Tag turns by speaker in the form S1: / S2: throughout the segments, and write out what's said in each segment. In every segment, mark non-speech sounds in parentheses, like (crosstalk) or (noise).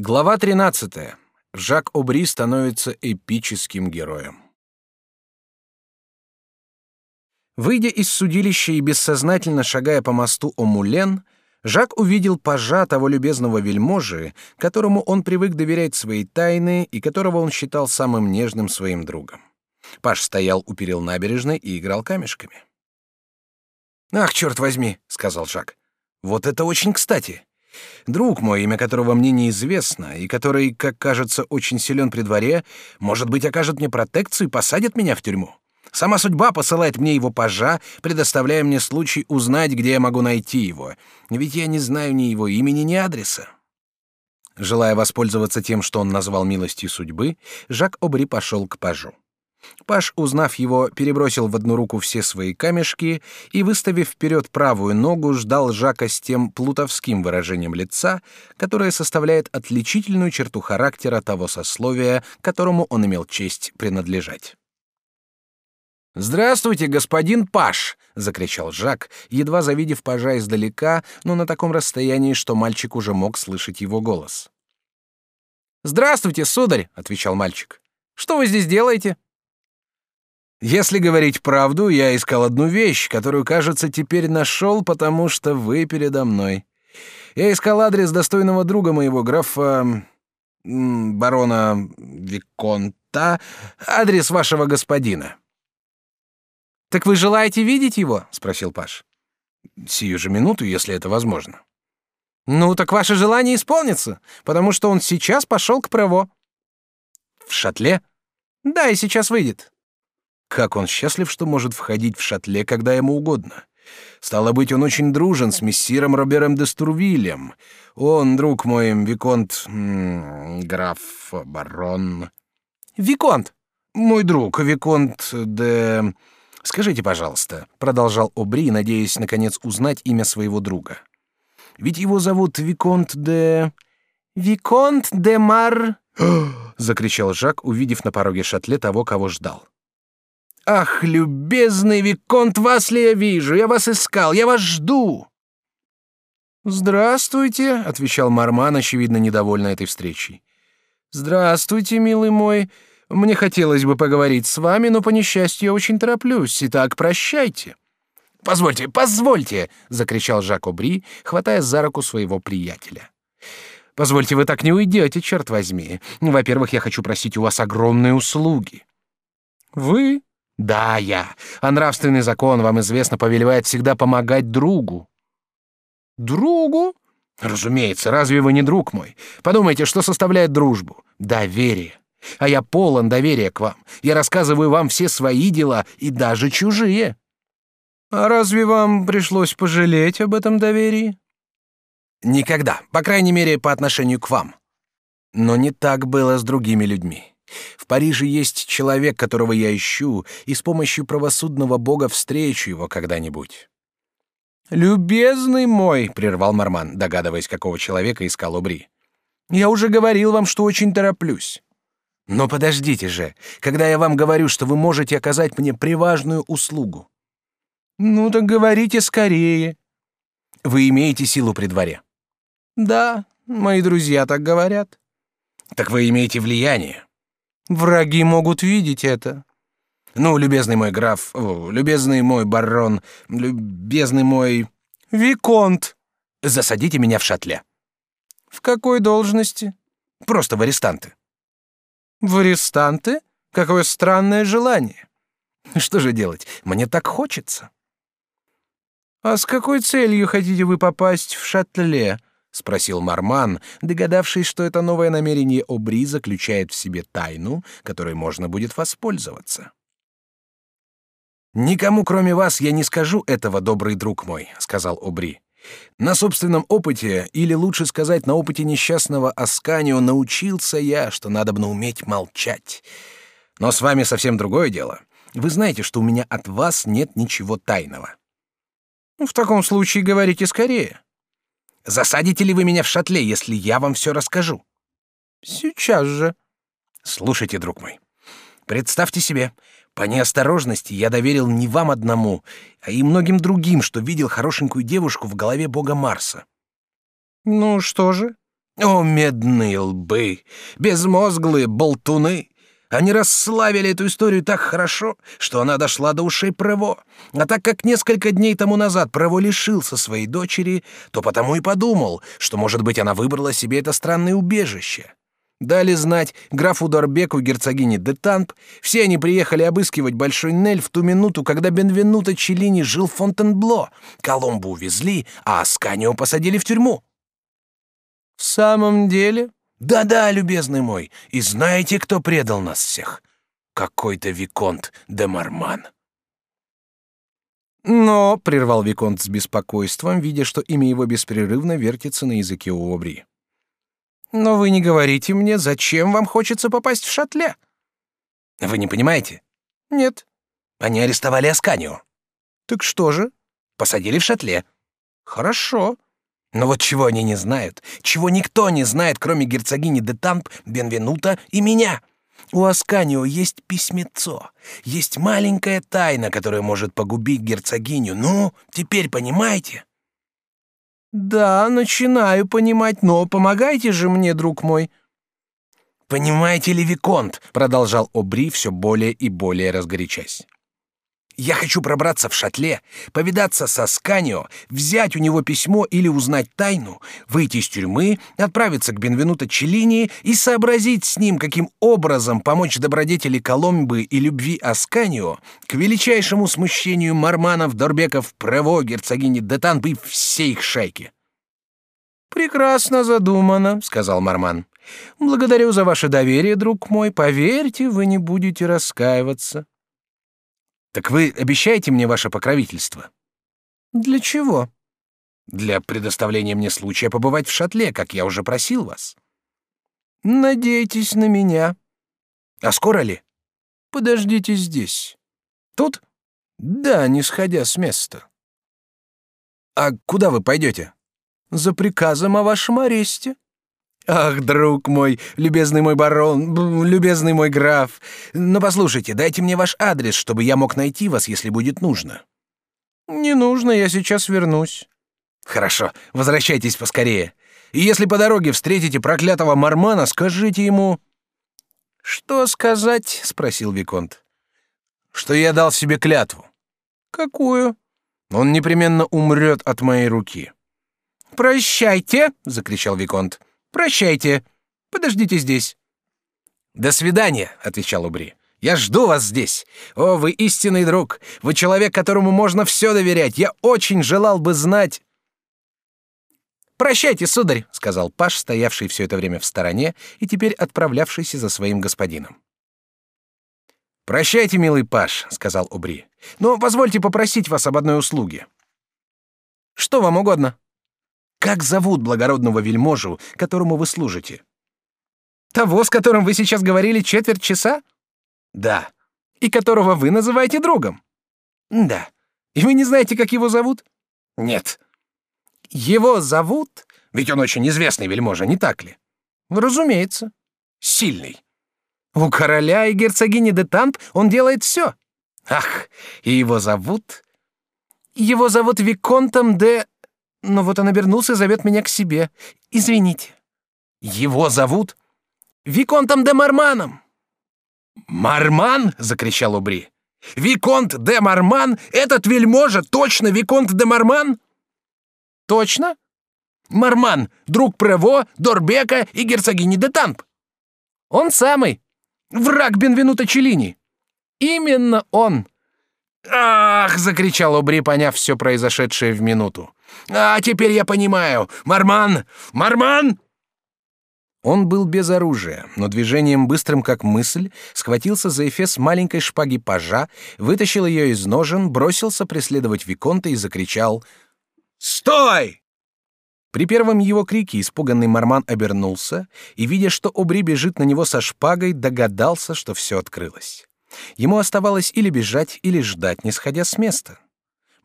S1: Глава 13. Жак Обри становится эпическим героем. Выйдя из судилища и бессознательно шагая по мосту Омулен, Жак увидел пажа того любезного вельможи, которому он привык доверять свои тайны и которого он считал самым нежным своим другом. Паж стоял у перил набережной и играл камешками. «Ах, черт возьми!» — сказал Жак. «Вот это очень кстати! Друг мой, имя которого мне неизвестно, и который, как кажется, очень силен при дворе, может быть, окажет мне протекцию и посадит меня в тюрьму. Сама судьба посылает мне его пажа, предоставляя мне случай узнать, где я могу найти его, ведь я не знаю ни его имени, ни адреса. Желая воспользоваться тем, что он назвал милостью судьбы, Жак Обри пошел к пажу. Паш, узнав его, перебросил в одну руку все свои камешки и, выставив вперед правую ногу, ждал Жака с тем плутовским выражением лица, которое составляет отличительную черту характера того сословия, которому он имел честь принадлежать. «Здравствуйте, господин Паш!» — закричал Жак, едва завидев пажа издалека, но на таком расстоянии, что мальчик уже мог слышать его голос. «Здравствуйте, сударь!» — отвечал мальчик. «Что вы здесь делаете?» Если говорить правду, я искал одну вещь, которую, кажется, теперь нашел, потому что вы передо мной. Я искал адрес достойного друга моего, графа... барона Виконта, адрес вашего господина. «Так вы желаете видеть его?» — спросил Паш. «Сию же минуту, если это возможно». «Ну, так ваше желание исполнится, потому что он сейчас пошел к Прево». «В шатле?» «Да, и сейчас выйдет». Как он счастлив, что может входить в шатле, когда ему угодно. Стало быть, он очень дружен с мессиром Робером де Стурвилем. Он, друг мой, виконт... граф... барон... Виконт! Мой друг, виконт де... Скажите, пожалуйста, продолжал Обри, надеясь наконец узнать имя своего друга. Ведь его зовут виконт де Виконт де Мар (gasps) закричал Жак, увидев на пороге шатле того, кого ждал. Ах, любезный виконт, вас ли я вижу? Я вас искал, я вас жду. Здравствуйте, отвечал Марман, очевидно недовольный этой встречей. Здравствуйте, милый мой. Мне хотелось бы поговорить с вами, но по несчастью я очень тороплюсь. Итак, прощайте. Позвольте, позвольте, закричал Жак Обри, хватая за руку своего приятеля. Позвольте, вы так не уйдете, черт возьми. Во-первых, я хочу просить у вас огромные услуги. Вы да, я. А нравственный закон, вам известно, повелевает всегда помогать другу. Другу? Разумеется, разве вы не друг мой? Подумайте, что составляет дружбу? Доверие. А я полон доверия к вам. Я рассказываю вам все свои дела и даже чужие. А разве вам пришлось пожалеть об этом доверии? Никогда, по крайней мере, по отношению к вам. Но не так было с другими людьми. В Париже есть человек, которого я ищу, и с помощью правосудного бога встречу его когда-нибудь. Любезный мой, прервал Марман, догадываясь, какого человека искал Обри. Я уже говорил вам, что очень тороплюсь. Но подождите же, когда я вам говорю, что вы можете оказать мне приважную услугу. Ну так говорите скорее. Вы имеете силу при дворе. Да, мои друзья так говорят. Так вы имеете влияние. Враги могут видеть это. Ну, любезный мой граф, о, любезный мой барон, любезный мой виконт, засадите меня в шатле. В какой должности? Просто в арестанты. В арестанты? Какое странное желание. Что же делать? Мне так хочется. А с какой целью хотите вы попасть в шатле? Спросил Марман, догадавшись, что это новое намерение Обри заключает в себе тайну, которой можно будет воспользоваться. Никому, кроме вас, я не скажу этого, добрый друг мой, сказал Обри. На собственном опыте, или лучше сказать, на опыте несчастного Асканио, научился я, что надо бы уметь молчать. Но с вами совсем другое дело. Вы знаете, что у меня от вас нет ничего тайного. В таком случае говорите скорее. Засадите ли вы меня в шатле, если я вам все расскажу? Сейчас же. Слушайте, друг мой. Представьте себе, по неосторожности я доверил не вам одному, а и многим другим, что видел хорошенькую девушку в голове бога Марса. Ну что же? О, медные лбы, безмозглые болтуны! Они расславили эту историю так хорошо, что она дошла до ушей Прево. А так как несколько дней тому назад Прево лишился своей дочери, то потому и подумал, что, может быть, она выбрала себе это странное убежище. Дали знать графу Дорбеку, герцогине де Тамп. Все они приехали обыскивать Большой Нель в ту минуту, когда Бенвенуто Челлини жил в Фонтенбло. Коломбу увезли, а Асканио посадили в тюрьму. «В самом деле?» «Да-да, любезный мой, и знаете, кто предал нас всех? Какой-то Виконт де Марман». «Но», — прервал Виконт с беспокойством, видя, что имя его беспрерывно вертится на языке у Обри. Но вы не говорите мне, зачем вам хочется попасть в шатле? Вы не понимаете? Нет. Они арестовали Асканио. Так что же? Посадили в шатле. Хорошо. Но вот чего они не знают, чего никто не знает, кроме герцогини де Тамп, Бенвенута и меня. У Асканио есть письмецо, есть маленькая тайна, которая может погубить герцогиню. Ну, теперь понимаете? Да, начинаю понимать, но помогайте же мне, друг мой. Понимаете ли, виконт, продолжал Обри все более и более разгорячась. Я хочу пробраться в шатле, повидаться со Сканио, взять у него письмо или узнать тайну, выйти из тюрьмы, отправиться к Бенвенуто Челлини и сообразить с ним, каким образом помочь добродетели Коломбы и любви Асканио к величайшему смущению Марманов, Дорбеков, Прево, герцогини Детанбы и всей их шайки. «Прекрасно задумано», — сказал Марман. «Благодарю за ваше доверие, друг мой. Поверьте, вы не будете раскаиваться». Так вы обещаете мне ваше покровительство? Для чего? Для предоставления мне случая побывать в шатле, как я уже просил вас. Надейтесь на меня. А скоро ли? Подождите здесь. Тут? Да, не сходя с места. А куда вы пойдете? За приказом о вашем аресте. Ах, друг мой, любезный мой барон, любезный мой граф. Но послушайте, дайте мне ваш адрес, чтобы я мог найти вас, если будет нужно. Не нужно, я сейчас вернусь. Хорошо, возвращайтесь поскорее. И если по дороге встретите проклятого Мармана, скажите ему Что сказать? спросил виконт. Что я дал себе клятву. Какую? Он непременно умрет от моей руки. Прощайте, закричал виконт. Прощайте. Подождите здесь. До свидания, отвечал Убри. Я жду вас здесь. О, вы истинный друг. Вы человек, которому можно все доверять. Я очень желал бы знать. Прощайте, сударь, сказал Паш, стоявший все это время в стороне и теперь отправлявшийся за своим господином. Прощайте, милый Паш, сказал Убри. Но позвольте попросить вас об одной услуге. Что вам угодно? Как зовут благородного вельможу, которому вы служите? Того, с которым вы сейчас говорили четверть часа? Да. И которого вы называете другом? Да. И вы не знаете, как его зовут? Нет. Его зовут? Ведь он очень известный вельможа, не так ли? Разумеется. Сильный. У короля и герцогини де Тамп он делает все. Ах, и его зовут... Его зовут Виконтом де... Но вот он обернулся и зовет меня к себе. Извините. Его зовут Виконтом де Марманом. Марман, закричал Убри. Виконт де Марман, этот вельможа точно Виконт де Марман? Точно? Марман, друг Прево, Дорбека и герцогини де Тамп. Он самый. Враг Бенвенута Челлини. Именно он. «Ах!» — закричал Обри, поняв все произошедшее в минуту. «А теперь я понимаю! Марман! Марман!» Он был без оружия, но движением быстрым как мысль схватился за эфес маленькой шпаги пажа, вытащил ее из ножен, бросился преследовать Виконта и закричал «Стой!». При первом его крике испуганный Марман обернулся и, видя, что Обри бежит на него со шпагой, догадался, что все открылось. Ему оставалось или бежать, или ждать, не сходя с места.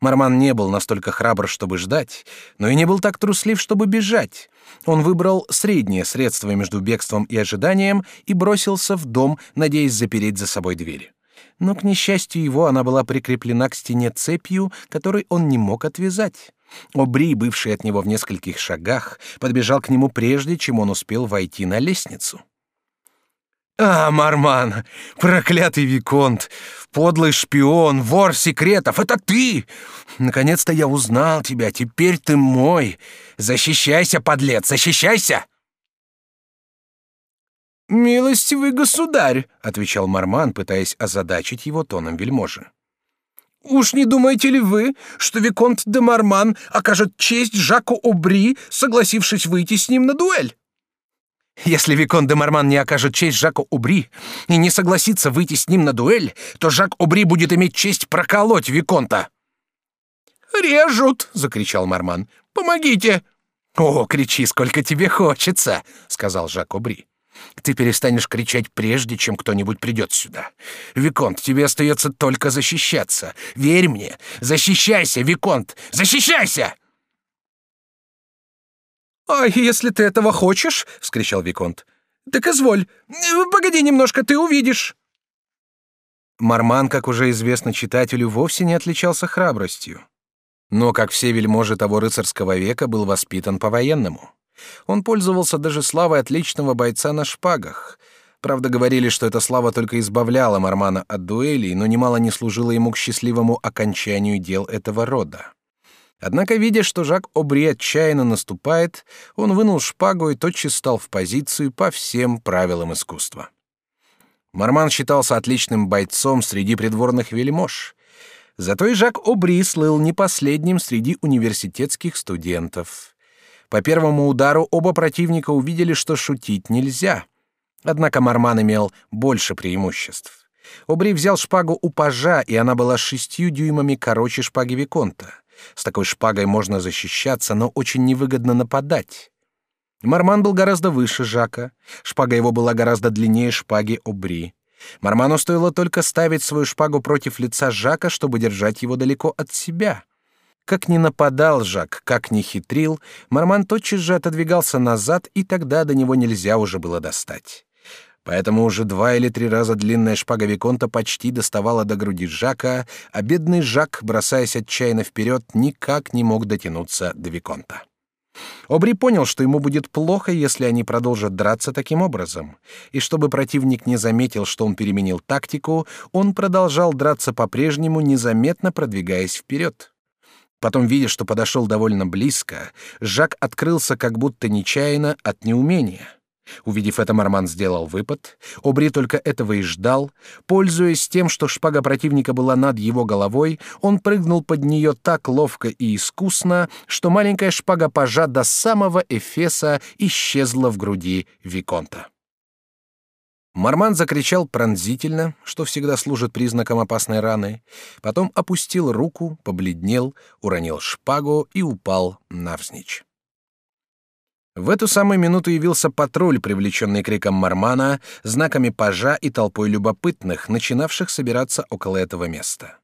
S1: Марман не был настолько храбр, чтобы ждать, но и не был так труслив, чтобы бежать. Он выбрал среднее средство между бегством и ожиданием и бросился в дом, надеясь запереть за собой двери. Но, к несчастью его, она была прикреплена к стене цепью, которой он не мог отвязать. Обри, бывший от него в нескольких шагах, подбежал к нему прежде, чем он успел войти на лестницу. «А, Марман, проклятый Виконт, подлый шпион, вор секретов, это ты! Наконец-то я узнал тебя, теперь ты мой! Защищайся, подлец, защищайся!» «Милостивый государь», — отвечал Марман, пытаясь озадачить его тоном вельможи. «Уж не думаете ли вы, что Виконт де Марман окажет честь Жаку Обри, согласившись выйти с ним на дуэль?» Если Викон де Марман не окажет честь Жаку Убри и не согласится выйти с ним на дуэль, то Жак Убри будет иметь честь проколоть Виконта. «Режут!» — закричал Марман. «Помогите!» «О, кричи, сколько тебе хочется!» — сказал Жак Убри. «Ты перестанешь кричать прежде, чем кто-нибудь придет сюда. Виконт, тебе остается только защищаться. Верь мне! Защищайся, Виконт! Защищайся!» «А если ты этого хочешь?» — вскричал Виконт. «Так изволь. Погоди немножко, ты увидишь». Марман, как уже известно читателю, вовсе не отличался храбростью. Но, как все вельможи того рыцарского века, был воспитан по-военному. Он пользовался даже славой отличного бойца на шпагах. Правда, говорили, что эта слава только избавляла Мармана от дуэлей, но немало не служила ему к счастливому окончанию дел этого рода. Однако, видя, что Жак Обри отчаянно наступает, он вынул шпагу и тотчас стал в позицию по всем правилам искусства. Марман считался отличным бойцом среди придворных вельмож. Зато и Жак Обри слыл не последним среди университетских студентов. По первому удару оба противника увидели, что шутить нельзя. Однако Марман имел больше преимуществ. Обри взял шпагу у пажа, и она была шестью дюймами короче шпаги Виконта. С такой шпагой можно защищаться, но очень невыгодно нападать. Марман был гораздо выше Жака. Шпага его была гораздо длиннее шпаги Обри. Марману стоило только ставить свою шпагу против лица Жака, чтобы держать его далеко от себя. Как ни нападал Жак, как ни хитрил, Марман тотчас же отодвигался назад, и тогда до него нельзя уже было достать. Поэтому уже два или три раза длинная шпага Виконта почти доставала до груди Жака, а бедный Жак, бросаясь отчаянно вперед, никак не мог дотянуться до Виконта. Обри понял, что ему будет плохо, если они продолжат драться таким образом, и чтобы противник не заметил, что он переменил тактику, он продолжал драться по-прежнему, незаметно продвигаясь вперед. Потом, видя, что подошел довольно близко, Жак открылся как будто нечаянно от неумения. Увидев это, Марман сделал выпад. Обри только этого и ждал. Пользуясь тем, что шпага противника была над его головой, он прыгнул под нее так ловко и искусно, что маленькая шпага пажа до самого Эфеса исчезла в груди Виконта. Марман закричал пронзительно, что всегда служит признаком опасной раны, потом опустил руку, побледнел, уронил шпагу и упал навзничь. В эту самую минуту явился патруль, привлеченный криком Мармана, знаками пажа и толпой любопытных, начинавших собираться около этого места.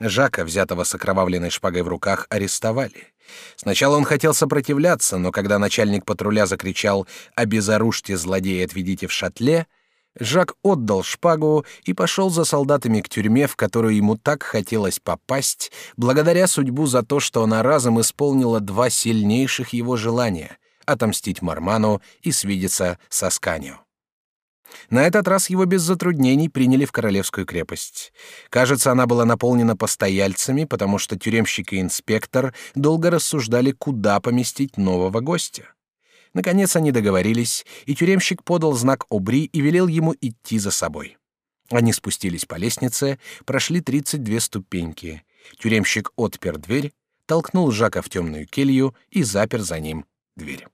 S1: Жака, взятого с окровавленной шпагой в руках, арестовали. Сначала он хотел сопротивляться, но когда начальник патруля закричал «Обезоружьте злодея, отведите в шатле», Жак отдал шпагу и пошел за солдатами к тюрьме, в которую ему так хотелось попасть, благодаря судьбу за то, что она разом исполнила два сильнейших его желания — отомстить Марману и свидеться с Асканио. На этот раз его без затруднений приняли в королевскую крепость. Кажется, она была наполнена постояльцами, потому что тюремщик и инспектор долго рассуждали, куда поместить нового гостя. Наконец они договорились, и тюремщик подал знак Обри и велел ему идти за собой. Они спустились по лестнице, прошли 32 ступеньки. Тюремщик отпер дверь, толкнул Жака в темную келью и запер за ним дверь.